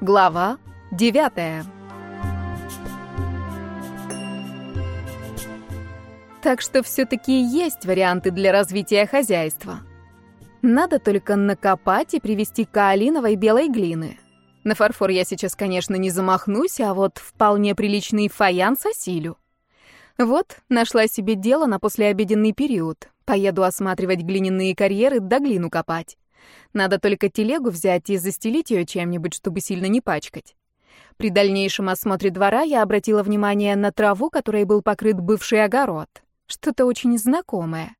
Глава девятая. Так что все-таки есть варианты для развития хозяйства. Надо только накопать и привезти каолиновой белой глины. На фарфор я сейчас, конечно, не замахнусь, а вот вполне приличный фаянс осилю. Вот, нашла себе дело на послеобеденный период. Поеду осматривать глиняные карьеры да глину копать. Надо только телегу взять и застелить ее чем-нибудь, чтобы сильно не пачкать. При дальнейшем осмотре двора я обратила внимание на траву, которой был покрыт бывший огород. Что-то очень знакомое.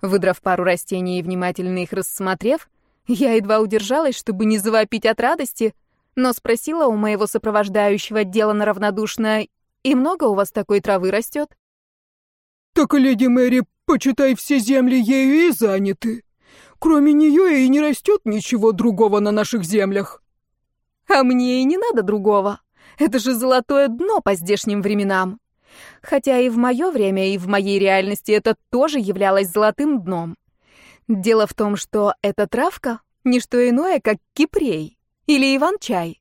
Выдрав пару растений и внимательно их рассмотрев, я едва удержалась, чтобы не завопить от радости, но спросила у моего сопровождающего делано равнодушно, «И много у вас такой травы растет?» «Так, леди Мэри, почитай, все земли ею и заняты. Кроме нее и не растет ничего другого на наших землях». «А мне и не надо другого. Это же золотое дно по здешним временам. Хотя и в мое время, и в моей реальности это тоже являлось золотым дном. Дело в том, что эта травка — не что иное, как кипрей или иван-чай.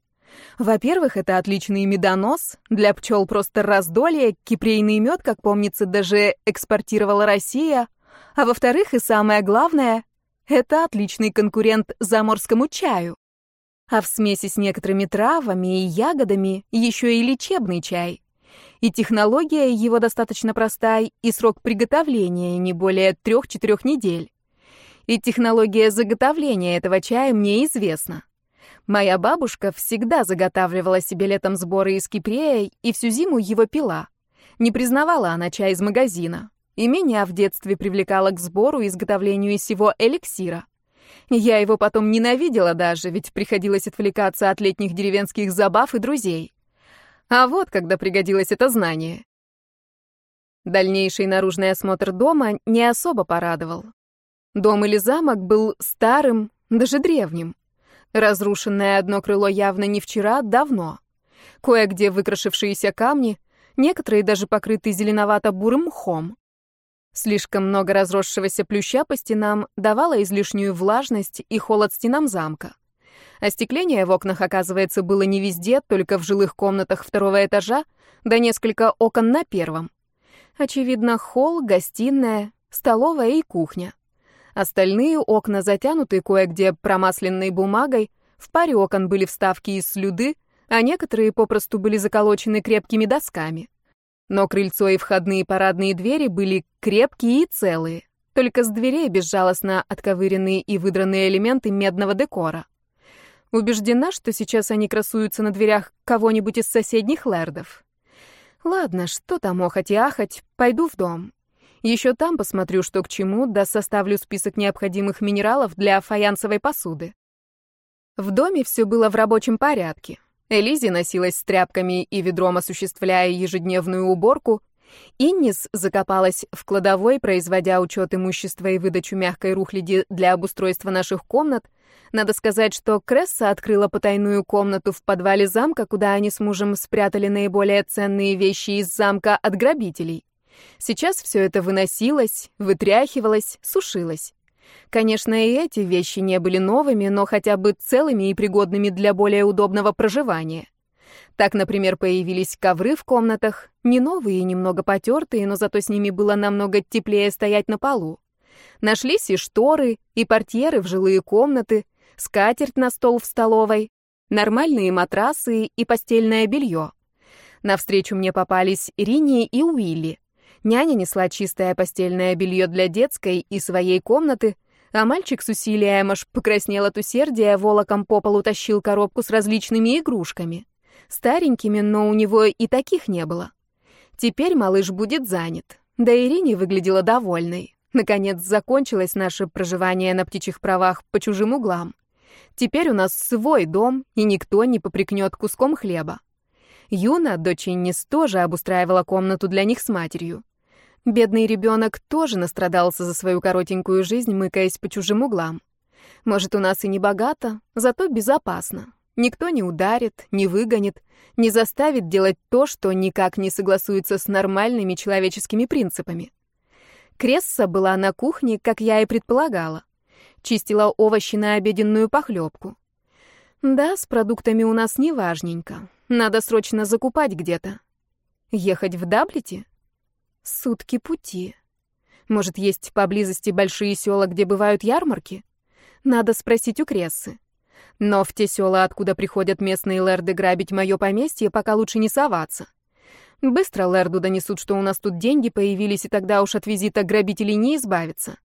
Во-первых, это отличный медонос, для пчел просто раздолье, кипрейный мед, как помнится, даже экспортировала Россия. А во-вторых, и самое главное, это отличный конкурент заморскому чаю. А в смеси с некоторыми травами и ягодами еще и лечебный чай. И технология его достаточно простая, и срок приготовления не более трех-четырех недель. И технология заготовления этого чая мне известна. Моя бабушка всегда заготавливала себе летом сборы из кипрея и всю зиму его пила. Не признавала она чай из магазина. И меня в детстве привлекала к сбору и изготовлению сего эликсира. Я его потом ненавидела даже, ведь приходилось отвлекаться от летних деревенских забав и друзей. А вот когда пригодилось это знание. Дальнейший наружный осмотр дома не особо порадовал. Дом или замок был старым, даже древним. Разрушенное одно крыло явно не вчера, а давно. Кое-где выкрашившиеся камни, некоторые даже покрыты зеленовато-бурым мхом. Слишком много разросшегося плюща по стенам давало излишнюю влажность и холод стенам замка. Остекление в окнах, оказывается, было не везде, только в жилых комнатах второго этажа, да несколько окон на первом. Очевидно, холл, гостиная, столовая и кухня. Остальные окна затянуты кое-где промасленной бумагой, в паре окон были вставки из слюды, а некоторые попросту были заколочены крепкими досками. Но крыльцо и входные парадные двери были крепкие и целые, только с дверей безжалостно отковыренные и выдранные элементы медного декора. Убеждена, что сейчас они красуются на дверях кого-нибудь из соседних лэрдов. Ладно, что там охоть и ахать, пойду в дом. Еще там посмотрю, что к чему, да составлю список необходимых минералов для фаянсовой посуды. В доме все было в рабочем порядке. Элизи носилась с тряпками и ведром, осуществляя ежедневную уборку, Иннис закопалась в кладовой, производя учет имущества и выдачу мягкой рухляди для обустройства наших комнат. Надо сказать, что Кресса открыла потайную комнату в подвале замка, куда они с мужем спрятали наиболее ценные вещи из замка от грабителей. Сейчас все это выносилось, вытряхивалось, сушилось. Конечно, и эти вещи не были новыми, но хотя бы целыми и пригодными для более удобного проживания. Так, например, появились ковры в комнатах, не новые и немного потертые, но зато с ними было намного теплее стоять на полу. Нашлись и шторы, и портьеры в жилые комнаты, скатерть на стол в столовой, нормальные матрасы и постельное белье. Навстречу мне попались Рини и Уилли. Няня несла чистое постельное белье для детской и своей комнаты, а мальчик с усилием аж покраснел от усердия, волоком по полу тащил коробку с различными игрушками старенькими, но у него и таких не было. Теперь малыш будет занят. Да Ирине выглядела довольной. Наконец закончилось наше проживание на птичьих правах по чужим углам. Теперь у нас свой дом, и никто не попрекнет куском хлеба. Юна, дочь Иннис, тоже обустраивала комнату для них с матерью. Бедный ребенок тоже настрадался за свою коротенькую жизнь, мыкаясь по чужим углам. Может, у нас и не богато, зато безопасно. Никто не ударит, не выгонит, не заставит делать то, что никак не согласуется с нормальными человеческими принципами. Кресса была на кухне, как я и предполагала. Чистила овощи на обеденную похлебку. Да, с продуктами у нас не важненько. Надо срочно закупать где-то. Ехать в Даблете? Сутки пути. Может, есть поблизости большие села, где бывают ярмарки? Надо спросить у Крессы. Но в те села, откуда приходят местные лэрды грабить мое поместье, пока лучше не соваться. Быстро лэрду донесут, что у нас тут деньги появились, и тогда уж от визита грабителей не избавиться.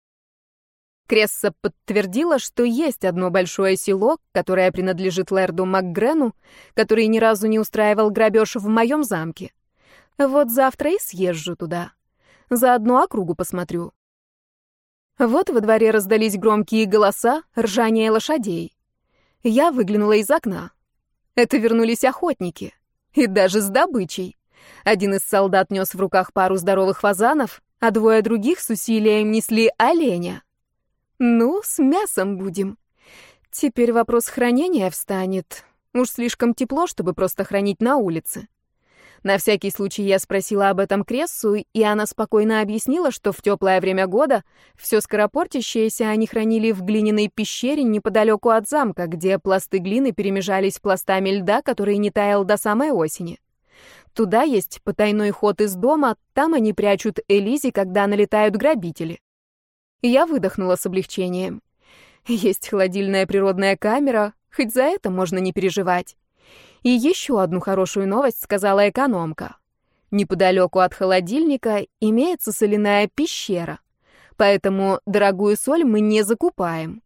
Кресса подтвердила, что есть одно большое село, которое принадлежит лэрду Макгрену, который ни разу не устраивал грабеж в моем замке. Вот завтра и съезжу туда. Заодно округу посмотрю. Вот во дворе раздались громкие голоса, ржание лошадей. Я выглянула из окна. Это вернулись охотники. И даже с добычей. Один из солдат нес в руках пару здоровых фазанов, а двое других с усилием несли оленя. Ну, с мясом будем. Теперь вопрос хранения встанет. Уж слишком тепло, чтобы просто хранить на улице. На всякий случай я спросила об этом Крессу, и она спокойно объяснила, что в теплое время года все скоропортящееся они хранили в глиняной пещере неподалеку от замка, где пласты глины перемежались пластами льда, который не таял до самой осени. Туда есть потайной ход из дома, там они прячут Элизи, когда налетают грабители. Я выдохнула с облегчением. Есть холодильная природная камера, хоть за это можно не переживать. И еще одну хорошую новость сказала экономка. Неподалеку от холодильника имеется соляная пещера, поэтому дорогую соль мы не закупаем.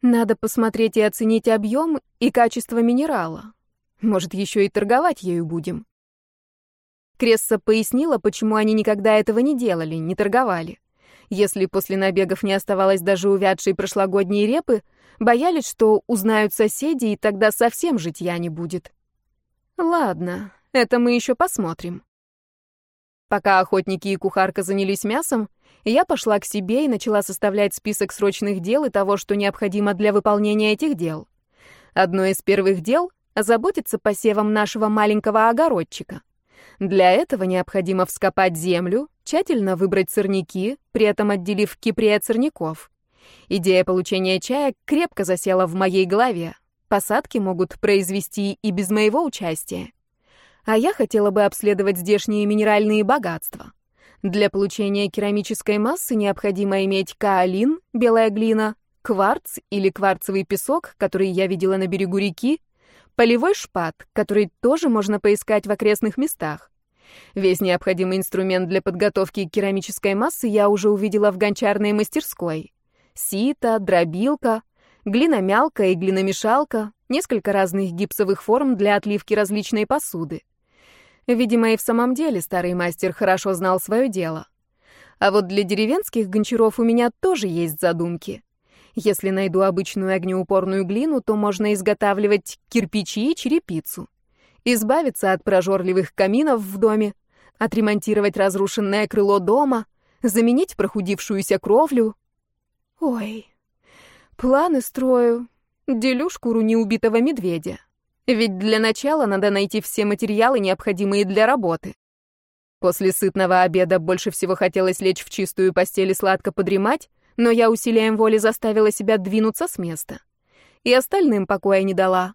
Надо посмотреть и оценить объем и качество минерала. Может, еще и торговать ею будем. Кресса пояснила, почему они никогда этого не делали, не торговали. Если после набегов не оставалось даже увядшей прошлогодней репы, боялись, что узнают соседи, и тогда совсем житья не будет. Ладно, это мы еще посмотрим. Пока охотники и кухарка занялись мясом, я пошла к себе и начала составлять список срочных дел и того, что необходимо для выполнения этих дел. Одно из первых дел — озаботиться посевом нашего маленького огородчика. Для этого необходимо вскопать землю, тщательно выбрать сорняки, при этом отделив кипри от сорняков. Идея получения чая крепко засела в моей голове. Посадки могут произвести и без моего участия. А я хотела бы обследовать здешние минеральные богатства. Для получения керамической массы необходимо иметь каолин, белая глина, кварц или кварцевый песок, который я видела на берегу реки, полевой шпат, который тоже можно поискать в окрестных местах. Весь необходимый инструмент для подготовки керамической массы я уже увидела в гончарной мастерской. Сито, дробилка, глиномялка и глиномешалка, несколько разных гипсовых форм для отливки различной посуды. Видимо, и в самом деле старый мастер хорошо знал свое дело. А вот для деревенских гончаров у меня тоже есть задумки. Если найду обычную огнеупорную глину, то можно изготавливать кирпичи и черепицу. Избавиться от прожорливых каминов в доме, отремонтировать разрушенное крыло дома, заменить прохудившуюся кровлю. Ой, планы строю, делю шкуру неубитого медведя. Ведь для начала надо найти все материалы, необходимые для работы. После сытного обеда больше всего хотелось лечь в чистую постель и сладко подремать, но я усилием воли заставила себя двинуться с места. И остальным покоя не дала.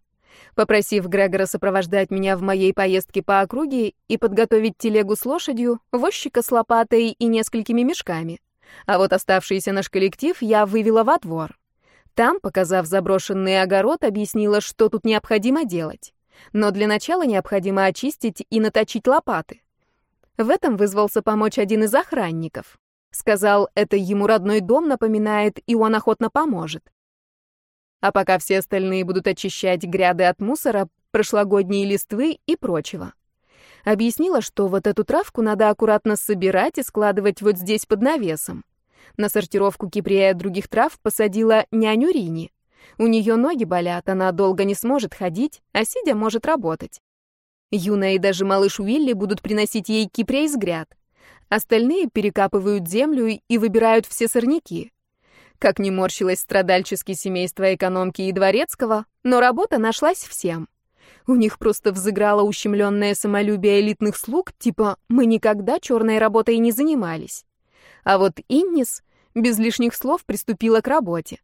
Попросив Грегора сопровождать меня в моей поездке по округе и подготовить телегу с лошадью, возчика с лопатой и несколькими мешками. А вот оставшийся наш коллектив я вывела во двор. Там, показав заброшенный огород, объяснила, что тут необходимо делать. Но для начала необходимо очистить и наточить лопаты. В этом вызвался помочь один из охранников. Сказал, это ему родной дом напоминает, и он охотно поможет. А пока все остальные будут очищать гряды от мусора, прошлогодние листвы и прочего. Объяснила, что вот эту травку надо аккуратно собирать и складывать вот здесь под навесом. На сортировку кипрея других трав посадила няню Рини. У нее ноги болят, она долго не сможет ходить, а сидя может работать. Юна и даже малыш Уилли будут приносить ей кипрей из гряд. Остальные перекапывают землю и выбирают все сорняки. Как ни морщилось страдальчески семейство экономки и дворецкого, но работа нашлась всем. У них просто взыграло ущемленное самолюбие элитных слуг, типа «мы никогда черной работой не занимались». А вот Иннис без лишних слов приступила к работе.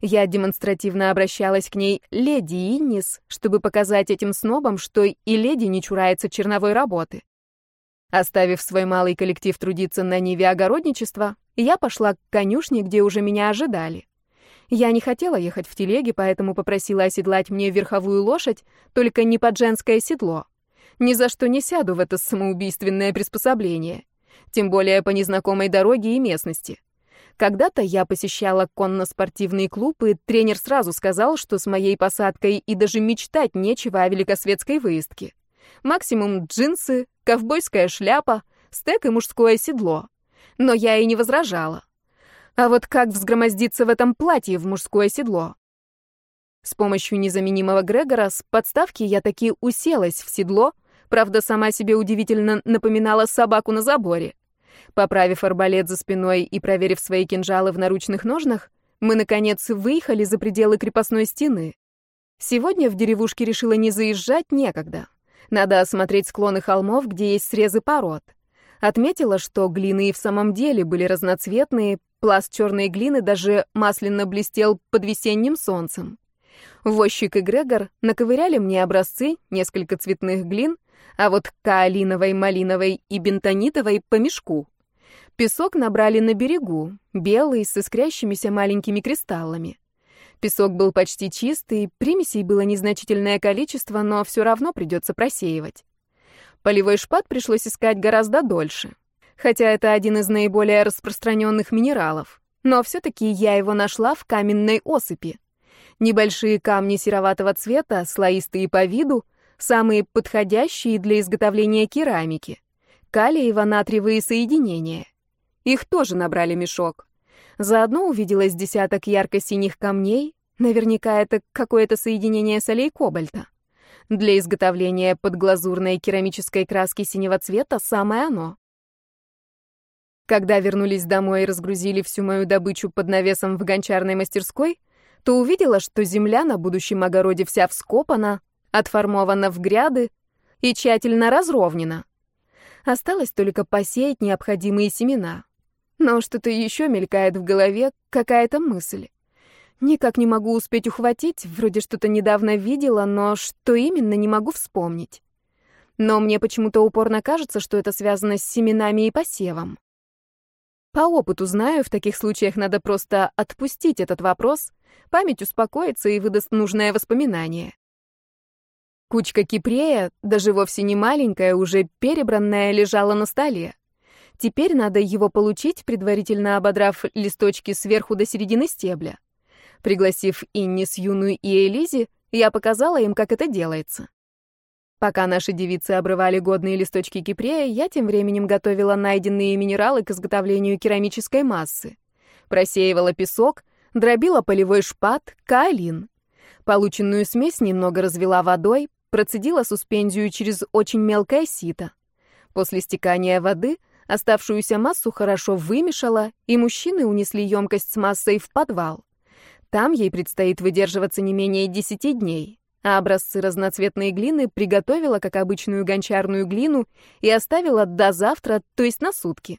Я демонстративно обращалась к ней леди Иннис, чтобы показать этим снобам, что и леди не чурается черновой работы. Оставив свой малый коллектив трудиться на ниве огородничества, я пошла к конюшне, где уже меня ожидали. Я не хотела ехать в телеге, поэтому попросила оседлать мне верховую лошадь, только не под женское седло. Ни за что не сяду в это самоубийственное приспособление, тем более по незнакомой дороге и местности. Когда-то я посещала конно-спортивный клуб, и тренер сразу сказал, что с моей посадкой и даже мечтать нечего о великосветской выездке. Максимум джинсы, ковбойская шляпа, стек и мужское седло. Но я и не возражала. А вот как взгромоздиться в этом платье в мужское седло? С помощью незаменимого Грегора с подставки я таки уселась в седло, правда, сама себе удивительно напоминала собаку на заборе. Поправив арбалет за спиной и проверив свои кинжалы в наручных ножнах, мы, наконец, выехали за пределы крепостной стены. Сегодня в деревушке решила не заезжать некогда. Надо осмотреть склоны холмов, где есть срезы пород. Отметила, что глины и в самом деле были разноцветные, пласт черной глины даже масляно блестел под весенним солнцем. Возчик и Грегор наковыряли мне образцы, несколько цветных глин, а вот каолиновой, малиновой и бентонитовой по мешку. Песок набрали на берегу, белый, с искрящимися маленькими кристаллами. Песок был почти чистый, примесей было незначительное количество, но все равно придется просеивать. Полевой шпат пришлось искать гораздо дольше. Хотя это один из наиболее распространенных минералов. Но все-таки я его нашла в каменной осыпи. Небольшие камни сероватого цвета, слоистые по виду, самые подходящие для изготовления керамики. Калиево-натриевые соединения. Их тоже набрали мешок. Заодно увиделось десяток ярко-синих камней, наверняка это какое-то соединение солей кобальта. Для изготовления подглазурной керамической краски синего цвета самое оно. Когда вернулись домой и разгрузили всю мою добычу под навесом в гончарной мастерской, то увидела, что земля на будущем огороде вся вскопана, отформована в гряды и тщательно разровнена. Осталось только посеять необходимые семена. Но что-то еще мелькает в голове, какая-то мысль. Никак не могу успеть ухватить, вроде что-то недавно видела, но что именно, не могу вспомнить. Но мне почему-то упорно кажется, что это связано с семенами и посевом. По опыту знаю, в таких случаях надо просто отпустить этот вопрос, память успокоится и выдаст нужное воспоминание. Кучка кипрея, даже вовсе не маленькая, уже перебранная, лежала на столе. Теперь надо его получить, предварительно ободрав листочки сверху до середины стебля. Пригласив Инни с Юную и Элизи, я показала им, как это делается. Пока наши девицы обрывали годные листочки кипрея, я тем временем готовила найденные минералы к изготовлению керамической массы. Просеивала песок, дробила полевой шпат, каолин. Полученную смесь немного развела водой, процедила суспензию через очень мелкое сито. После стекания воды оставшуюся массу хорошо вымешала, и мужчины унесли емкость с массой в подвал. Там ей предстоит выдерживаться не менее десяти дней, а образцы разноцветной глины приготовила как обычную гончарную глину и оставила до завтра, то есть на сутки.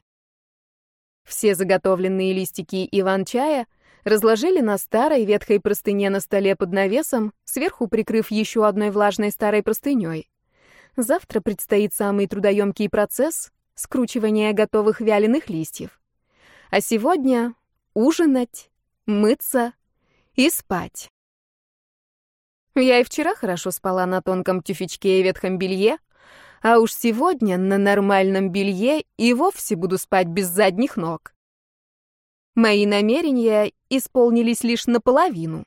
Все заготовленные листики иван-чая разложили на старой ветхой простыне на столе под навесом, сверху прикрыв еще одной влажной старой простыней. Завтра предстоит самый трудоемкий процесс — скручивание готовых вяленых листьев. А сегодня ужинать, мыться — и спать. Я и вчера хорошо спала на тонком тюфячке и ветхом белье, а уж сегодня на нормальном белье и вовсе буду спать без задних ног. Мои намерения исполнились лишь наполовину.